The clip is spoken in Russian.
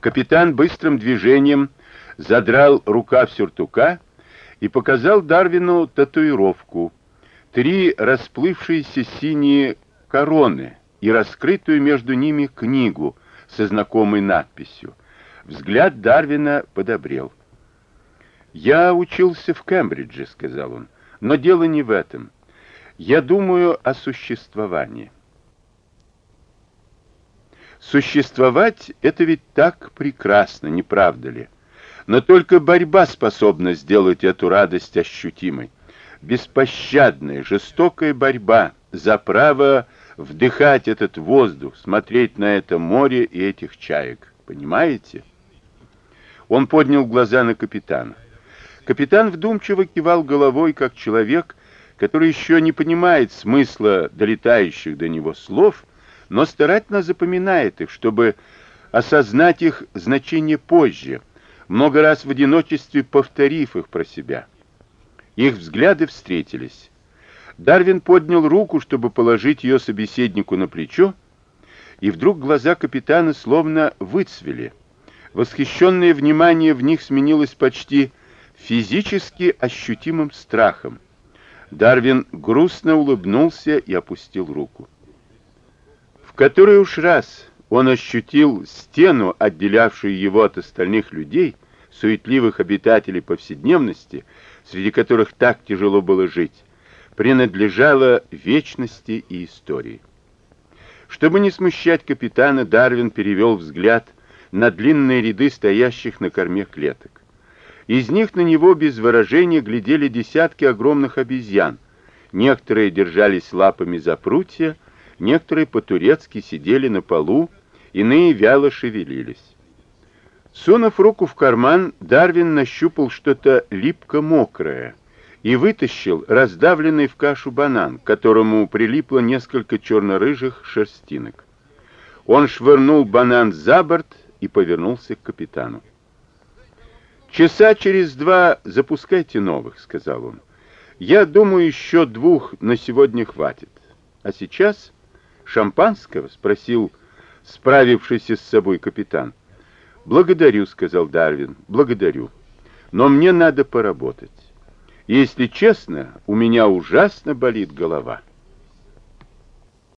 Капитан быстрым движением задрал рукав сюртука и показал Дарвину татуировку. Три расплывшиеся синие короны и раскрытую между ними книгу со знакомой надписью. Взгляд Дарвина подобрел. «Я учился в Кембридже», — сказал он, — «но дело не в этом. Я думаю о существовании». Существовать — это ведь так прекрасно, не правда ли? Но только борьба способна сделать эту радость ощутимой. Беспощадная, жестокая борьба за право вдыхать этот воздух, смотреть на это море и этих чаек. Понимаете? Он поднял глаза на капитана. Капитан вдумчиво кивал головой, как человек, который еще не понимает смысла долетающих до него слов, но старательно запоминает их, чтобы осознать их значение позже, много раз в одиночестве повторив их про себя. Их взгляды встретились. Дарвин поднял руку, чтобы положить ее собеседнику на плечо, и вдруг глаза капитана словно выцвели. Восхищенное внимание в них сменилось почти физически ощутимым страхом. Дарвин грустно улыбнулся и опустил руку который уж раз он ощутил стену, отделявшую его от остальных людей, суетливых обитателей повседневности, среди которых так тяжело было жить, принадлежала вечности и истории. Чтобы не смущать капитана, Дарвин перевел взгляд на длинные ряды стоящих на корме клеток. Из них на него без выражения глядели десятки огромных обезьян. Некоторые держались лапами за прутья, Некоторые по-турецки сидели на полу, иные вяло шевелились. Сунув руку в карман, Дарвин нащупал что-то липко-мокрое и вытащил раздавленный в кашу банан, к которому прилипло несколько черно-рыжих шерстинок. Он швырнул банан за борт и повернулся к капитану. «Часа через два запускайте новых», — сказал он. «Я думаю, еще двух на сегодня хватит. А сейчас...» «Шампанского?» — спросил справившийся с собой капитан. «Благодарю», — сказал Дарвин, — «благодарю. Но мне надо поработать. Если честно, у меня ужасно болит голова».